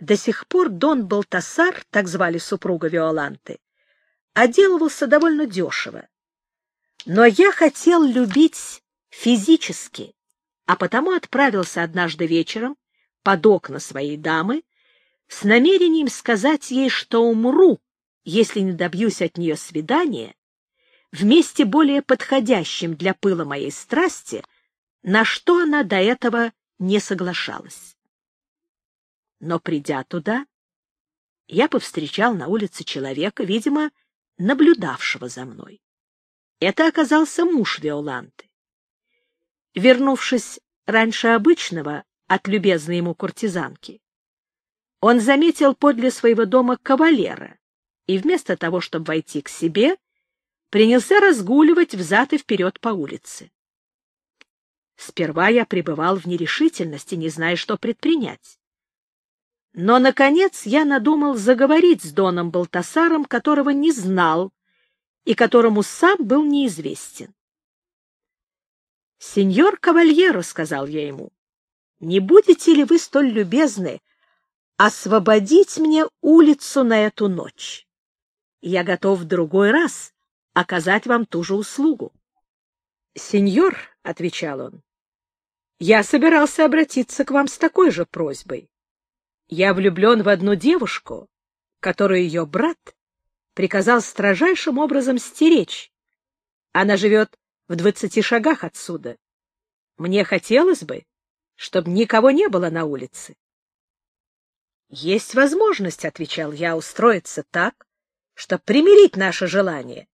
До сих пор Дон Балтасар, так звали супруга Виоланты, отделывался довольно дешево. Но я хотел любить физически, а потому отправился однажды вечером под окна своей дамы с намерением сказать ей, что умру, если не добьюсь от нее свидания, в месте более подходящем для пыла моей страсти, на что она до этого не соглашалась. Но, придя туда, я повстречал на улице человека, видимо, наблюдавшего за мной. Это оказался муж Виоланты. Вернувшись раньше обычного от любезной ему куртизанки, он заметил подле своего дома кавалера и вместо того, чтобы войти к себе, принялся разгуливать взад и вперед по улице. Сперва я пребывал в нерешительности, не зная, что предпринять. Но, наконец, я надумал заговорить с Доном Балтасаром, которого не знал и которому сам был неизвестен. «Сеньор Кавальеро», — сказал я ему, — «не будете ли вы столь любезны освободить мне улицу на эту ночь? Я готов в другой раз оказать вам ту же услугу». «Сеньор», — отвечал он, — «я собирался обратиться к вам с такой же просьбой. Я влюблен в одну девушку, которую ее брат приказал строжайшим образом стеречь. Она живет в двадцати шагах отсюда. Мне хотелось бы, чтобы никого не было на улице. — Есть возможность, — отвечал я, — устроиться так, чтобы примирить наше желание.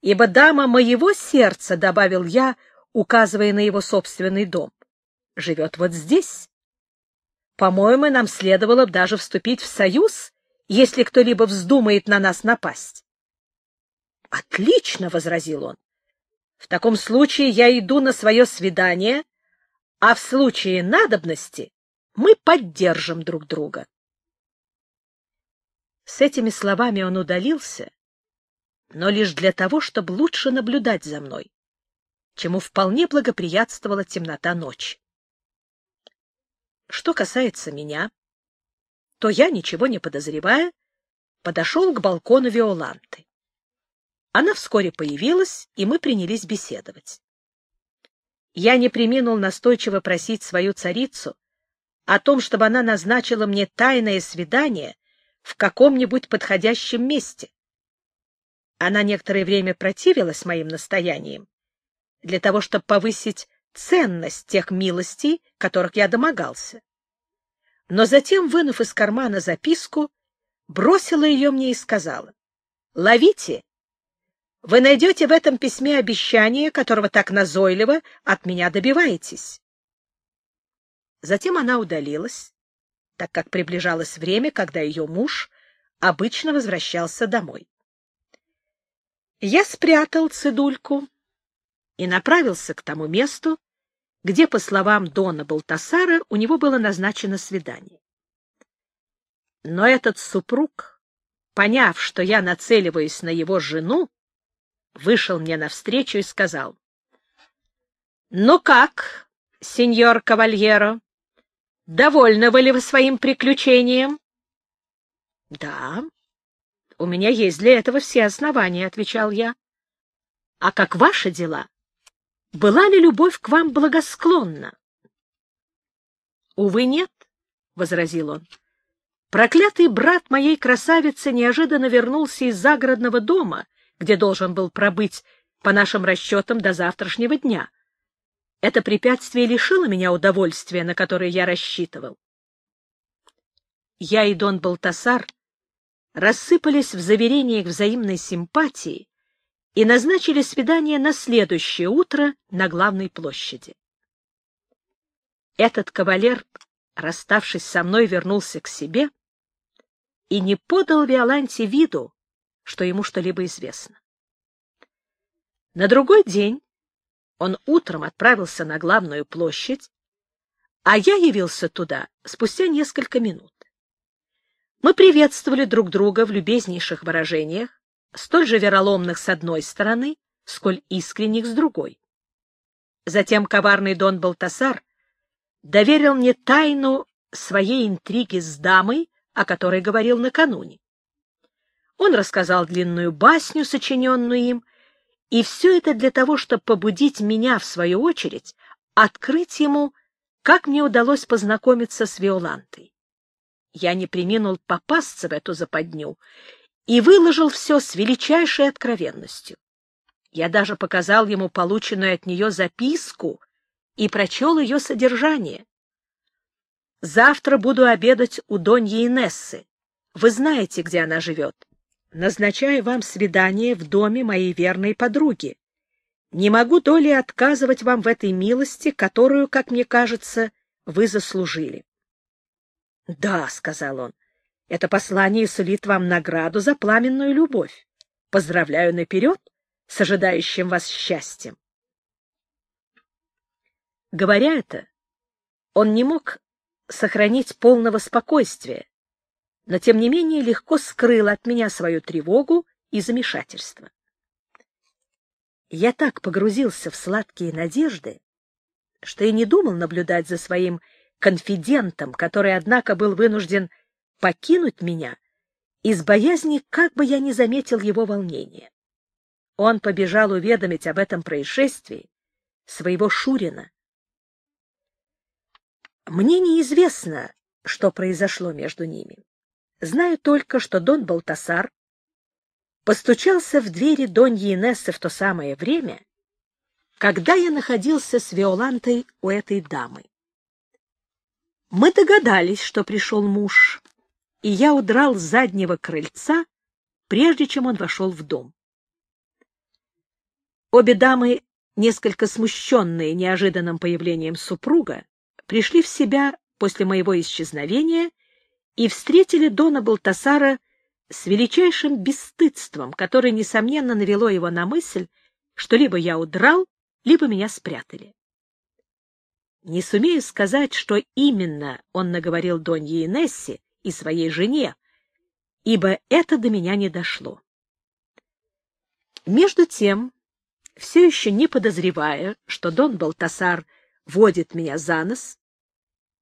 Ибо дама моего сердца, — добавил я, указывая на его собственный дом, — живет вот здесь. По-моему, нам следовало бы даже вступить в союз, если кто-либо вздумает на нас напасть. — Отлично, — возразил он. — В таком случае я иду на свое свидание, а в случае надобности мы поддержим друг друга. С этими словами он удалился, но лишь для того, чтобы лучше наблюдать за мной, чему вполне благоприятствовала темнота ночи. Что касается меня, то я, ничего не подозревая, подошел к балкону Виоланты. Она вскоре появилась, и мы принялись беседовать. Я не приминул настойчиво просить свою царицу о том, чтобы она назначила мне тайное свидание в каком-нибудь подходящем месте. Она некоторое время противилась моим настояниям для того, чтобы повысить ценность тех милостей, которых я домогался но затем, вынув из кармана записку, бросила ее мне и сказала, «Ловите! Вы найдете в этом письме обещание, которого так назойливо от меня добиваетесь». Затем она удалилась, так как приближалось время, когда ее муж обычно возвращался домой. Я спрятал цедульку и направился к тому месту, где, по словам Дона Балтасара, у него было назначено свидание. Но этот супруг, поняв, что я нацеливаюсь на его жену, вышел мне навстречу и сказал, «Ну как, сеньор Кавальеро, довольны вы ли вы своим приключением?» «Да, у меня есть для этого все основания», — отвечал я. «А как ваши дела?» Была ли любовь к вам благосклонна? — Увы, нет, — возразил он. Проклятый брат моей красавицы неожиданно вернулся из загородного дома, где должен был пробыть, по нашим расчетам, до завтрашнего дня. Это препятствие лишило меня удовольствия, на которое я рассчитывал. Я и Дон Балтасар рассыпались в заверениях взаимной симпатии, и назначили свидание на следующее утро на главной площади. Этот кавалер, расставшись со мной, вернулся к себе и не подал Виоланте виду, что ему что-либо известно. На другой день он утром отправился на главную площадь, а я явился туда спустя несколько минут. Мы приветствовали друг друга в любезнейших выражениях, столь же вероломных с одной стороны, сколь искренних с другой. Затем коварный Дон Балтасар доверил мне тайну своей интриги с дамой, о которой говорил накануне. Он рассказал длинную басню, сочиненную им, и все это для того, чтобы побудить меня, в свою очередь, открыть ему, как мне удалось познакомиться с Виолантой. Я не приминул попасться в эту западню и выложил все с величайшей откровенностью. Я даже показал ему полученную от нее записку и прочел ее содержание. «Завтра буду обедать у Доньи Инессы. Вы знаете, где она живет. Назначаю вам свидание в доме моей верной подруги. Не могу то ли отказывать вам в этой милости, которую, как мне кажется, вы заслужили. — Да, — сказал он, — это послание сулит вам награду за пламенную любовь. Поздравляю наперед с ожидающим вас счастьем. Говоря это, он не мог сохранить полного спокойствия, но тем не менее легко скрыл от меня свою тревогу и замешательство. Я так погрузился в сладкие надежды, что и не думал наблюдать за своим конфидентом, который, однако, был вынужден покинуть меня из боязни, как бы я не заметил его волнения. Он побежал уведомить об этом происшествии своего Шурина. Мне неизвестно, что произошло между ними. Знаю только, что Дон Балтасар постучался в двери Доньи Инессы в то самое время, когда я находился с Виолантой у этой дамы. Мы догадались, что пришел муж, и я удрал с заднего крыльца, прежде чем он вошел в дом. Обе дамы, несколько смущенные неожиданным появлением супруга, пришли в себя после моего исчезновения и встретили Дона Балтасара с величайшим бесстыдством, которое, несомненно, навело его на мысль, что либо я удрал, либо меня спрятали. Не сумею сказать, что именно он наговорил Донье Инессе и своей жене, ибо это до меня не дошло. Между тем, все еще не подозревая, что Дон Балтасар водит меня за нос,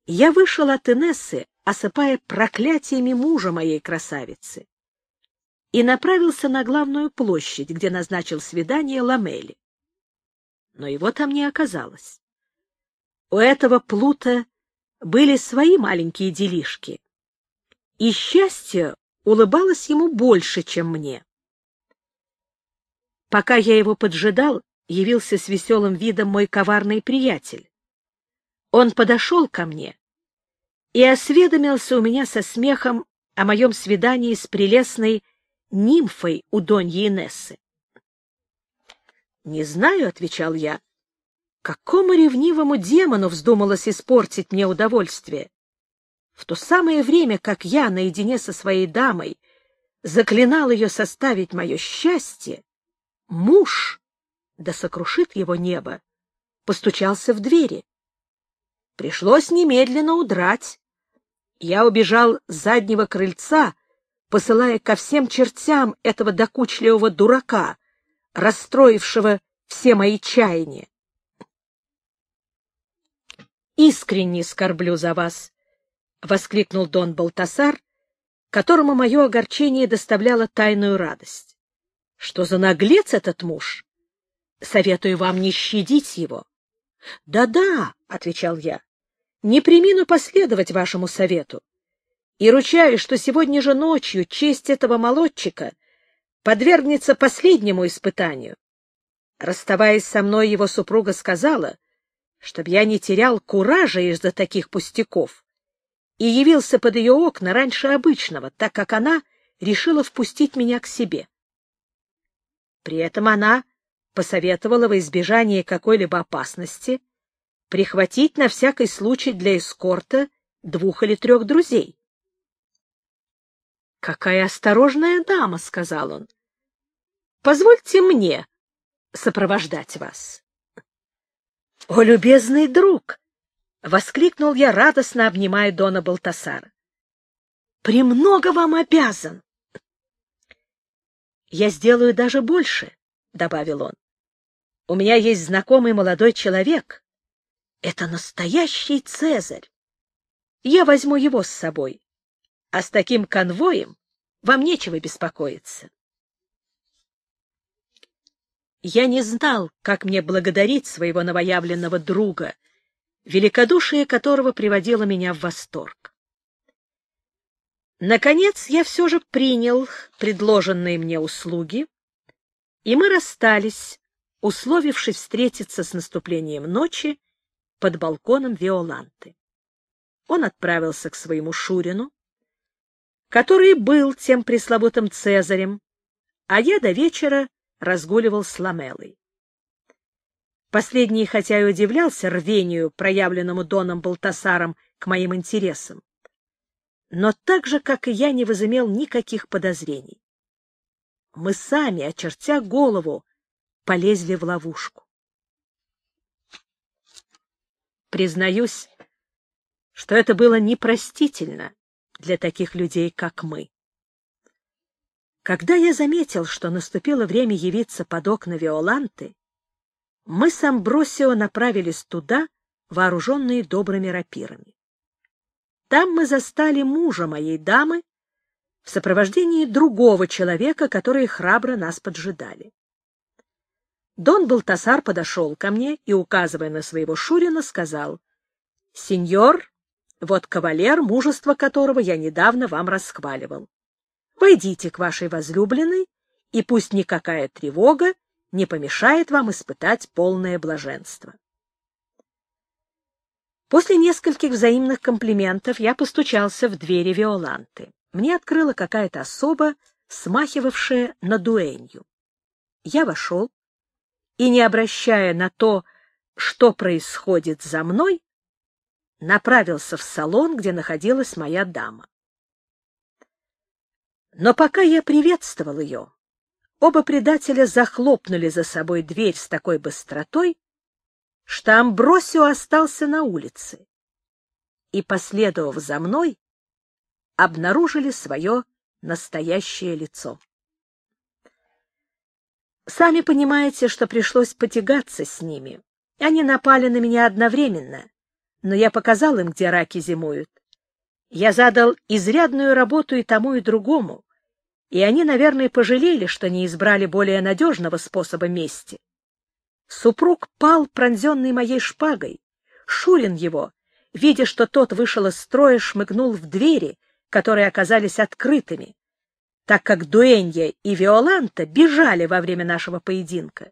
я вышел от Инессы осыпая проклятиями мужа моей красавицы, и направился на главную площадь, где назначил свидание Ламели. Но его там не оказалось. У этого плута были свои маленькие делишки, и счастье улыбалось ему больше, чем мне. Пока я его поджидал, явился с веселым видом мой коварный приятель. Он подошел ко мне и осведомился у меня со смехом о моем свидании с прелестной нимфой у Доньи Инессы. «Не знаю», — отвечал я, — «какому ревнивому демону вздумалось испортить мне удовольствие? В то самое время, как я наедине со своей дамой заклинал ее составить мое счастье, муж, да сокрушит его небо, постучался в двери. Пришлось немедленно удрать. Я убежал с заднего крыльца, посылая ко всем чертям этого докучливого дурака, расстроившего все мои чаяния. «Искренне скорблю за вас», — воскликнул Дон Балтасар, которому мое огорчение доставляло тайную радость. «Что за наглец этот муж? Советую вам не щадить его». «Да-да», — отвечал я, не примину последовать вашему совету. И ручаюсь, что сегодня же ночью честь этого молодчика подвергнется последнему испытанию. Расставаясь со мной, его супруга сказала, чтобы я не терял куража из-за таких пустяков, и явился под ее окна раньше обычного, так как она решила впустить меня к себе. При этом она посоветовала во избежание какой-либо опасности прихватить на всякий случай для эскорта двух или трех друзей. — Какая осторожная дама, — сказал он. — Позвольте мне сопровождать вас. — О, любезный друг! — воскликнул я, радостно обнимая Дона Балтасара. — Премного вам обязан! — Я сделаю даже больше, — добавил он. — У меня есть знакомый молодой человек, это настоящий Цезарь. Я возьму его с собой, а с таким конвоем вам нечего беспокоиться. Я не знал, как мне благодарить своего новоявленного друга, великодушие которого приводило меня в восторг. Наконец я все же принял предложенные мне услуги, и мы расстались, условившись встретиться с наступлением ночи под балконом Виоланты. Он отправился к своему Шурину, который был тем пресловутым Цезарем, а я до вечера разгуливал с Ламелой. Последний, хотя и удивлялся рвению, проявленному Доном Балтасаром к моим интересам, но так же, как и я, не возымел никаких подозрений. Мы сами, очертя голову, полезли в ловушку. Признаюсь, что это было непростительно для таких людей, как мы. Когда я заметил, что наступило время явиться под окна Виоланты, мы с Амбросио направились туда, вооруженные добрыми рапирами. Там мы застали мужа моей дамы в сопровождении другого человека, которые храбро нас поджидали. Дон Балтасар подошел ко мне и, указывая на своего Шурина, сказал, — Сеньор, вот кавалер, мужество которого я недавно вам расхваливал. Войдите к вашей возлюбленной, и пусть никакая тревога не помешает вам испытать полное блаженство. После нескольких взаимных комплиментов я постучался в двери Виоланты. Мне открыла какая-то особа, смахивавшая на дуэнью. Я вошел и, не обращая на то, что происходит за мной, направился в салон, где находилась моя дама. Но пока я приветствовал ее, оба предателя захлопнули за собой дверь с такой быстротой, что Амбросио остался на улице и, последовав за мной, обнаружили свое настоящее лицо. Сами понимаете, что пришлось потягаться с ними. Они напали на меня одновременно, но я показал им, где раки зимуют. Я задал изрядную работу и тому, и другому, и они, наверное, пожалели, что не избрали более надежного способа мести. Супруг пал, пронзенный моей шпагой. Шурин его, видя, что тот вышел из строя, шмыгнул в двери, которые оказались открытыми, так как Дуэнья и Виоланта бежали во время нашего поединка.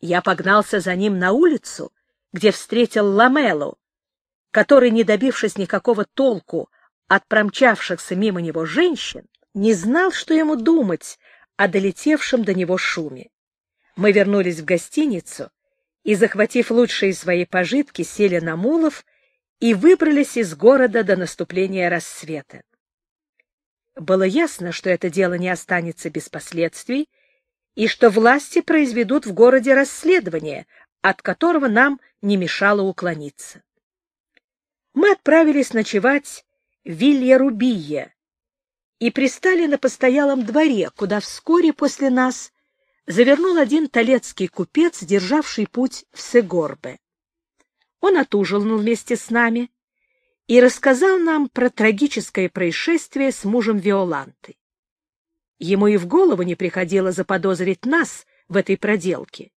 Я погнался за ним на улицу, где встретил Ламелу, который, не добившись никакого толку от промчавшихся мимо него женщин, не знал, что ему думать о долетевшем до него шуме. Мы вернулись в гостиницу и, захватив лучшие свои пожитки, сели на мулов и выбрались из города до наступления рассвета. Было ясно, что это дело не останется без последствий, и что власти произведут в городе расследование, от которого нам не мешало уклониться. Мы отправились ночевать в Вилья-Рубия и пристали на постоялом дворе, куда вскоре после нас завернул один талецкий купец, державший путь в Сегорбе. Он отужинал вместе с нами, и рассказал нам про трагическое происшествие с мужем Виоланты. Ему и в голову не приходило заподозрить нас в этой проделке,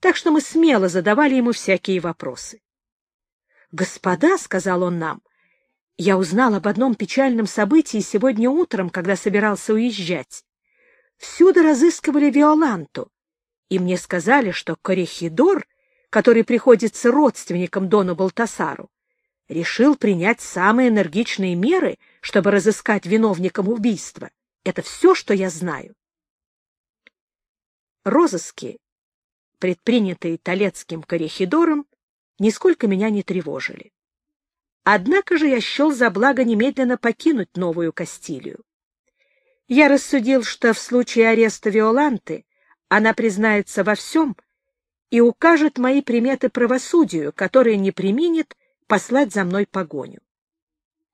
так что мы смело задавали ему всякие вопросы. «Господа», — сказал он нам, — «я узнал об одном печальном событии сегодня утром, когда собирался уезжать. Всюду разыскивали Виоланту, и мне сказали, что Корехидор, который приходится родственником Дону Балтасару, решил принять самые энергичные меры, чтобы разыскать виновником убийства. Это все, что я знаю. Розыски, предпринятые Толецким корехидором, нисколько меня не тревожили. Однако же я счел за благо немедленно покинуть Новую Кастилию. Я рассудил, что в случае ареста Виоланты она признается во всем и укажет мои приметы правосудию, которое не применит послать за мной погоню.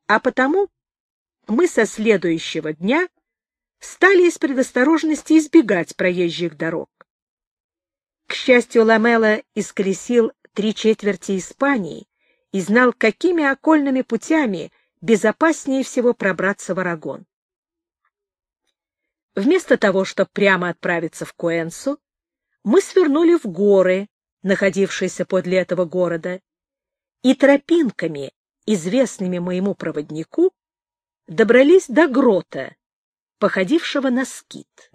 А потому мы со следующего дня стали из предосторожности избегать проезжих дорог. К счастью, Ламела исколесил три четверти Испании и знал, какими окольными путями безопаснее всего пробраться в Арагон. Вместо того, чтобы прямо отправиться в Куэнсу, мы свернули в горы, находившиеся подле этого города, и тропинками, известными моему проводнику, добрались до грота, походившего на скит.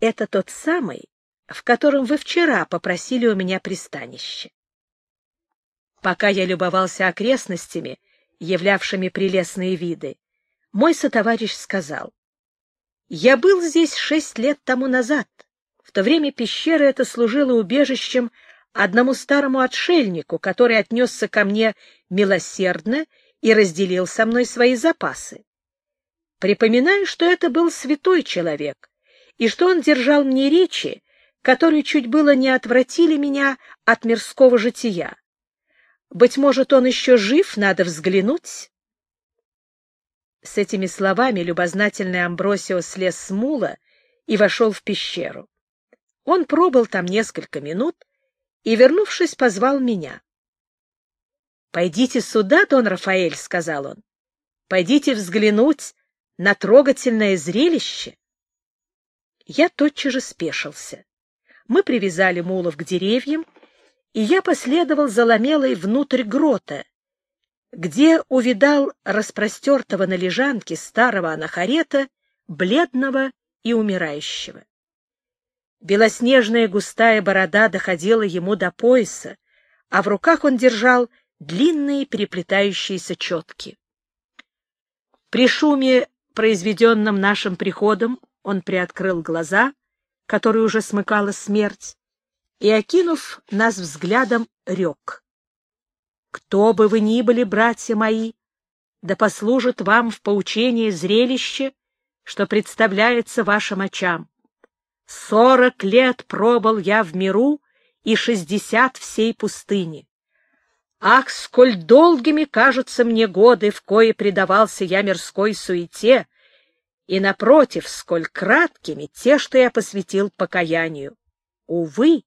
Это тот самый, в котором вы вчера попросили у меня пристанище. Пока я любовался окрестностями, являвшими прелестные виды, мой сотоварищ сказал, «Я был здесь шесть лет тому назад. В то время пещера эта служила убежищем одному старому отшельнику, который отнесся ко мне милосердно и разделил со мной свои запасы. Припоминаю, что это был святой человек, и что он держал мне речи, которые чуть было не отвратили меня от мирского жития. Быть может, он еще жив, надо взглянуть. С этими словами любознательный Амбросио слез с мула и вошел в пещеру. Он пробыл там несколько минут и, вернувшись, позвал меня. — Пойдите сюда, Дон Рафаэль, — сказал он. — Пойдите взглянуть на трогательное зрелище. Я тотчас же спешился. Мы привязали мулов к деревьям, и я последовал за ламелой внутрь грота, где увидал распростертого на лежанке старого анахарета, бледного и умирающего. Белоснежная густая борода доходила ему до пояса, а в руках он держал длинные переплетающиеся четки. При шуме, произведенном нашим приходом, он приоткрыл глаза, которые уже смыкала смерть, и, окинув нас взглядом, рек. «Кто бы вы ни были, братья мои, да послужит вам в поучение зрелище, что представляется вашим очам. Сорок лет пробыл я в миру и шестьдесят всей пустыни. Ах, сколь долгими кажутся мне годы, в кое предавался я мирской суете, и, напротив, сколь краткими те, что я посвятил покаянию. Увы,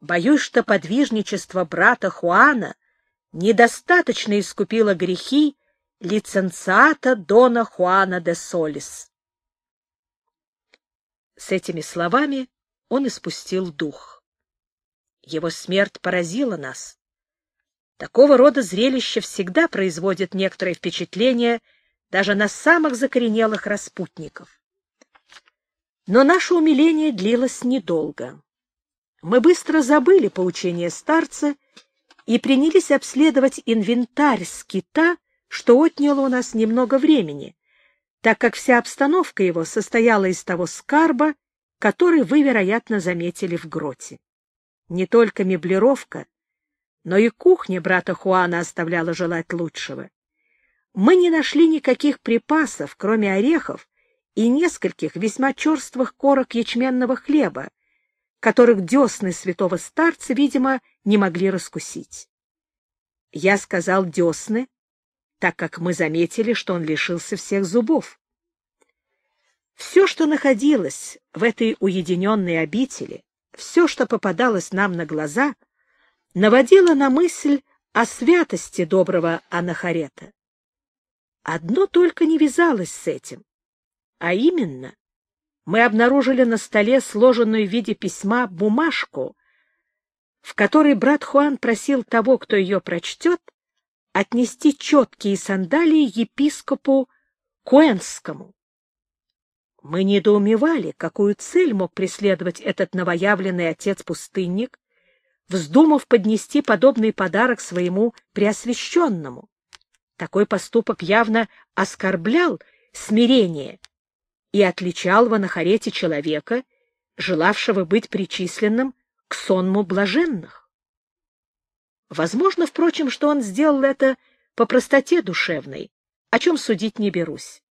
боюсь, что подвижничество брата Хуана недостаточно искупило грехи лиценциата Дона Хуана де Солис. С этими словами он испустил дух. Его смерть поразила нас. Такого рода зрелище всегда производит некоторое впечатление даже на самых закоренелых распутников. Но наше умиление длилось недолго. Мы быстро забыли поучение старца и принялись обследовать инвентарь скита, что отняло у нас немного времени, так как вся обстановка его состояла из того скарба, который вы, вероятно, заметили в гроте. Не только меблировка, но и кухня брата Хуана оставляла желать лучшего. Мы не нашли никаких припасов, кроме орехов и нескольких весьма черствых корок ячменного хлеба, которых десны святого старца, видимо, не могли раскусить. Я сказал десны, так как мы заметили, что он лишился всех зубов. Все, что находилось в этой уединенной обители, все, что попадалось нам на глаза, наводило на мысль о святости доброго Анахарета. Одно только не вязалось с этим, а именно мы обнаружили на столе сложенную в виде письма бумажку, в которой брат Хуан просил того, кто ее прочтет, отнести четкие сандалии епископу Куэнскому. Мы недоумевали, какую цель мог преследовать этот новоявленный отец-пустынник, вздумав поднести подобный подарок своему преосвященному. Такой поступок явно оскорблял смирение и отличал в Анахарете человека, желавшего быть причисленным к сонму блаженных. Возможно, впрочем, что он сделал это по простоте душевной, о чем судить не берусь.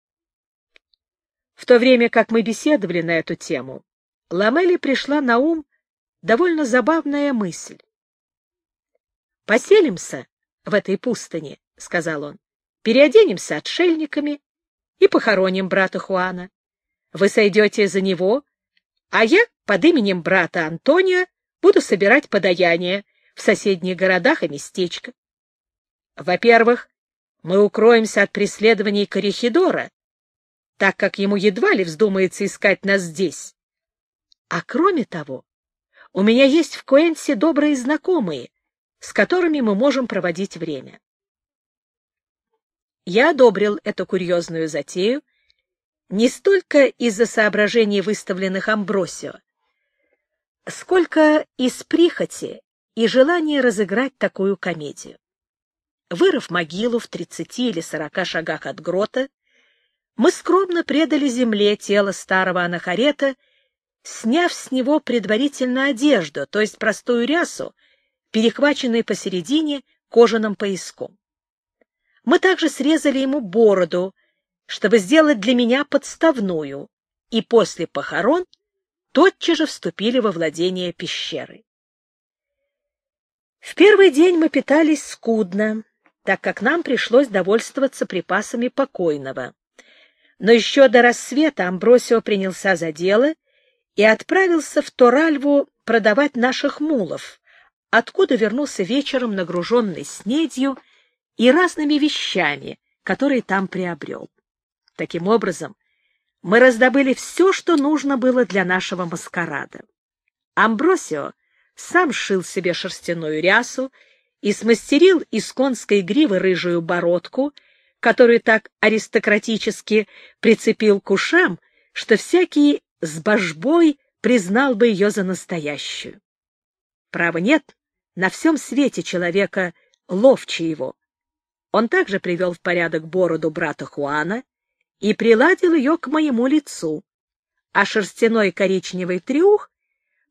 В то время как мы беседовали на эту тему, Ламели пришла на ум довольно забавная мысль. «Поселимся в этой пустыне», — сказал он, — «переоденемся отшельниками и похороним брата Хуана. Вы сойдете за него, а я под именем брата Антония буду собирать подаяние в соседних городах и местечках. Во-первых, мы укроемся от преследований Корихидора, так как ему едва ли вздумается искать нас здесь. А кроме того, у меня есть в Куэнсе добрые знакомые, с которыми мы можем проводить время. Я одобрил эту курьезную затею не столько из-за соображений, выставленных Амбросио, сколько из прихоти и желания разыграть такую комедию. Вырыв могилу в тридцати или сорока шагах от грота, мы скромно предали земле тело старого анахарета, сняв с него предварительно одежду, то есть простую рясу, перехваченную посередине кожаным пояском. Мы также срезали ему бороду, чтобы сделать для меня подставную, и после похорон тотчас же вступили во владение пещеры. В первый день мы питались скудно, так как нам пришлось довольствоваться припасами покойного. Но еще до рассвета Амбросио принялся за дело и отправился в Торальву продавать наших мулов, откуда вернулся вечером нагруженный снедью и разными вещами, которые там приобрел. Таким образом, мы раздобыли все, что нужно было для нашего маскарада. Амбросио сам сшил себе шерстяную рясу и смастерил из конской гривы рыжую бородку, которую так аристократически прицепил к ушам, что всякий с божбой признал бы ее за настоящую. Право нет, на всем свете человека ловче его. Он также привел в порядок бороду брата Хуана и приладил ее к моему лицу, а шерстяной коричневый трюх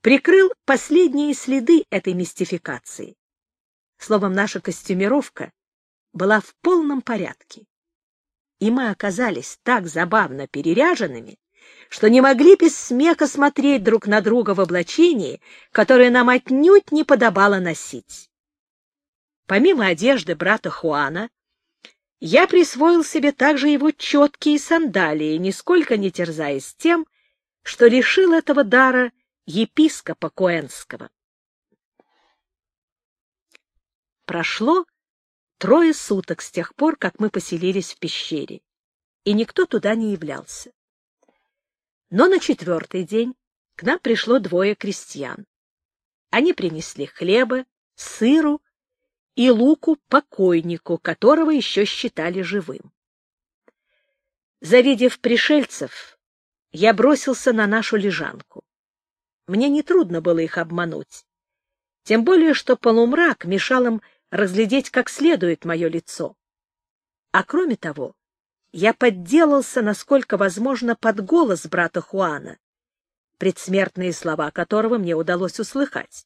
прикрыл последние следы этой мистификации. Словом, наша костюмировка была в полном порядке. И мы оказались так забавно переряженными, что не могли без смеха смотреть друг на друга в облачении, которое нам отнюдь не подобало носить. Помимо одежды брата Хуана, я присвоил себе также его четкие сандалии, нисколько не терзаясь тем, что лишил этого дара епископа Коэнского. Прошло трое суток с тех пор, как мы поселились в пещере, и никто туда не являлся. Но на четвертый день к нам пришло двое крестьян. Они принесли хлеба, сыру и луку покойнику, которого еще считали живым. Завидев пришельцев, я бросился на нашу лежанку. Мне нетрудно было их обмануть, тем более что полумрак мешал им разглядеть как следует мое лицо. А кроме того, я подделался, насколько возможно, под голос брата Хуана, предсмертные слова которого мне удалось услыхать.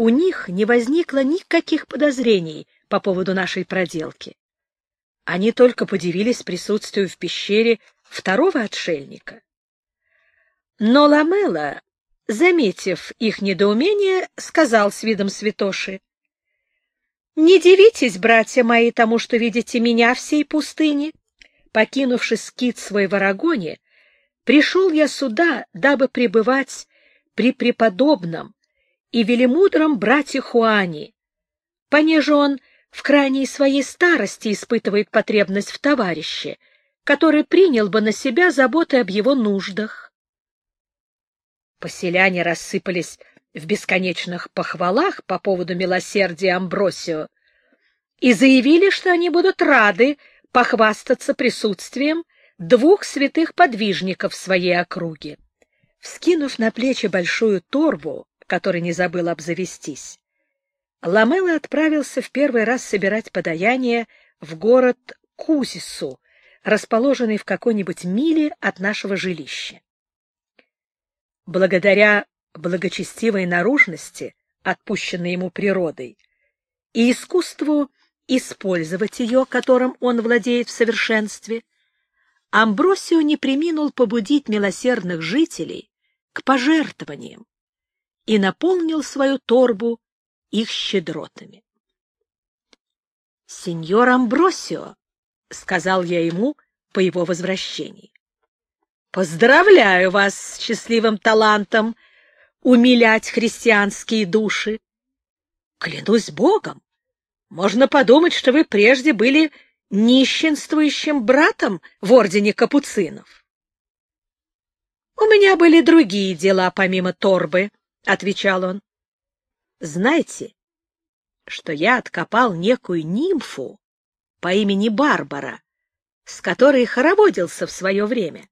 У них не возникло никаких подозрений по поводу нашей проделки. Они только подивились присутствию в пещере второго отшельника. Но Ламела, заметив их недоумение, сказал с видом святоши, «Не дивитесь, братья мои, тому, что видите меня всей пустыне. Покинувши скит свой в Арагоне, пришел я сюда, дабы пребывать при преподобном, и велимудром братья Хуани, понеже он в крайней своей старости испытывает потребность в товарище, который принял бы на себя заботы об его нуждах. Поселяне рассыпались в бесконечных похвалах по поводу милосердия Амбросио и заявили, что они будут рады похвастаться присутствием двух святых подвижников в своей округе. Вскинув на плечи большую торбу, который не забыл обзавестись. Ламела отправился в первый раз собирать подаяние в город Кузису, расположенный в какой-нибудь миле от нашего жилища. Благодаря благочестивой наружности, отпущенной ему природой, и искусству использовать ее, которым он владеет в совершенстве, Амбросио не приминул побудить милосердных жителей к пожертвованиям, и наполнил свою торбу их щедротами. — Сеньор Амбросио, — сказал я ему по его возвращении, — поздравляю вас с счастливым талантом умилять христианские души. Клянусь Богом, Можно подумать, что вы прежде были нищенствующим братом в ордене капуцинов. — У меня были другие дела, помимо торбы, — отвечал он. — Знаете, что я откопал некую нимфу по имени Барбара, с которой хороводился в свое время.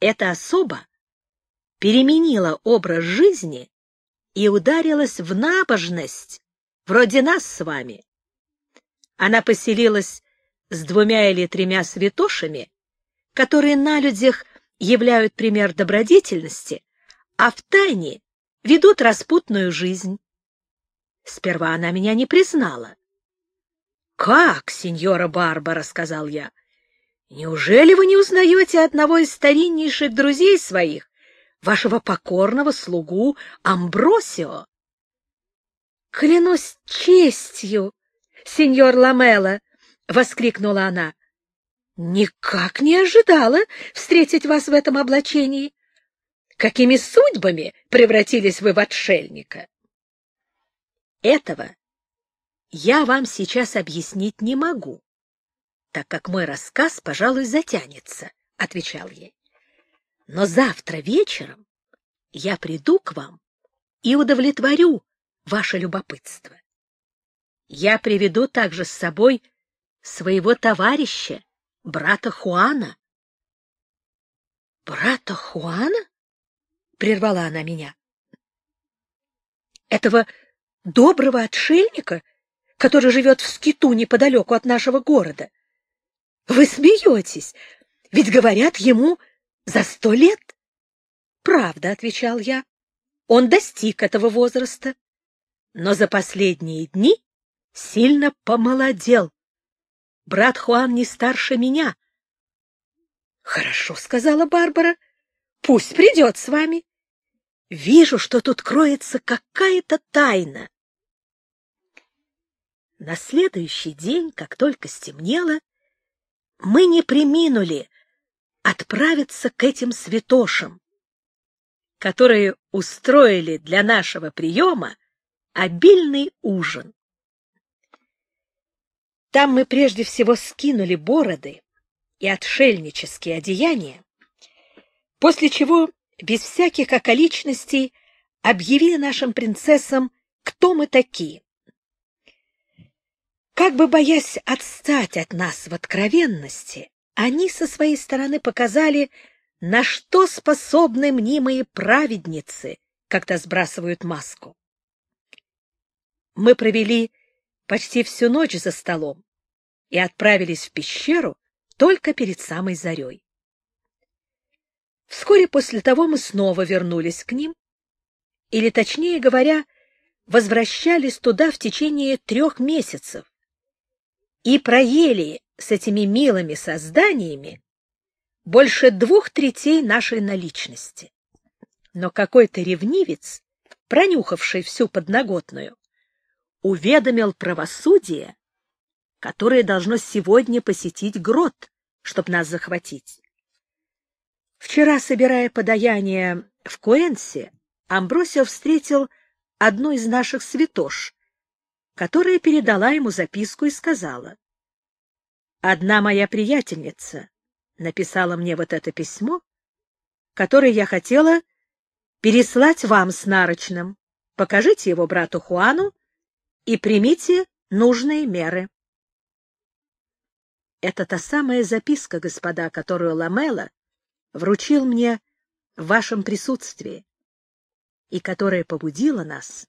Эта особа переменила образ жизни и ударилась в набожность, вроде нас с вами. Она поселилась с двумя или тремя святошами, которые на людях являют пример добродетельности, а в тайне ведут распутную жизнь. Сперва она меня не признала. — Как, сеньора Барбара, — сказал я, — неужели вы не узнаете одного из стариннейших друзей своих, вашего покорного слугу Амбросио? — Клянусь честью, сеньор Ламела, — воскликнула она. — Никак не ожидала встретить вас в этом облачении. Какими судьбами превратились вы в отшельника? Этого я вам сейчас объяснить не могу, так как мой рассказ, пожалуй, затянется, — отвечал ей. Но завтра вечером я приду к вам и удовлетворю ваше любопытство. Я приведу также с собой своего товарища, брата Хуана. — Брата Хуана? — прервала она меня. — Этого доброго отшельника, который живет в скиту неподалеку от нашего города. Вы смеетесь, ведь, говорят, ему за сто лет. — Правда, — отвечал я, — он достиг этого возраста, но за последние дни сильно помолодел. Брат Хуан не старше меня. — Хорошо, — сказала Барбара, — пусть придет с вами. Вижу, что тут кроется какая-то тайна. На следующий день, как только стемнело, мы не приминули отправиться к этим святошам, которые устроили для нашего приема обильный ужин. Там мы прежде всего скинули бороды и отшельнические одеяния, после чего без всяких околичностей объявили нашим принцессам, кто мы такие. Как бы боясь отстать от нас в откровенности, они со своей стороны показали, на что способны мнимые праведницы, когда сбрасывают маску. Мы провели почти всю ночь за столом и отправились в пещеру только перед самой зарей. Вскоре после того мы снова вернулись к ним, или, точнее говоря, возвращались туда в течение трех месяцев и проели с этими милыми созданиями больше двух третей нашей наличности. Но какой-то ревнивец, пронюхавший всю подноготную, уведомил правосудие, которое должно сегодня посетить грот, чтобы нас захватить. Вчера, собирая подаяние в Куэнсе, Амбросио встретил одну из наших святош, которая передала ему записку и сказала, «Одна моя приятельница написала мне вот это письмо, которое я хотела переслать вам с нарочным. Покажите его брату Хуану и примите нужные меры». Это та самая записка, господа, которую Ламела вручил мне в вашем присутствии и которая побудила нас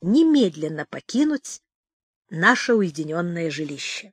немедленно покинуть наше уединенное жилище.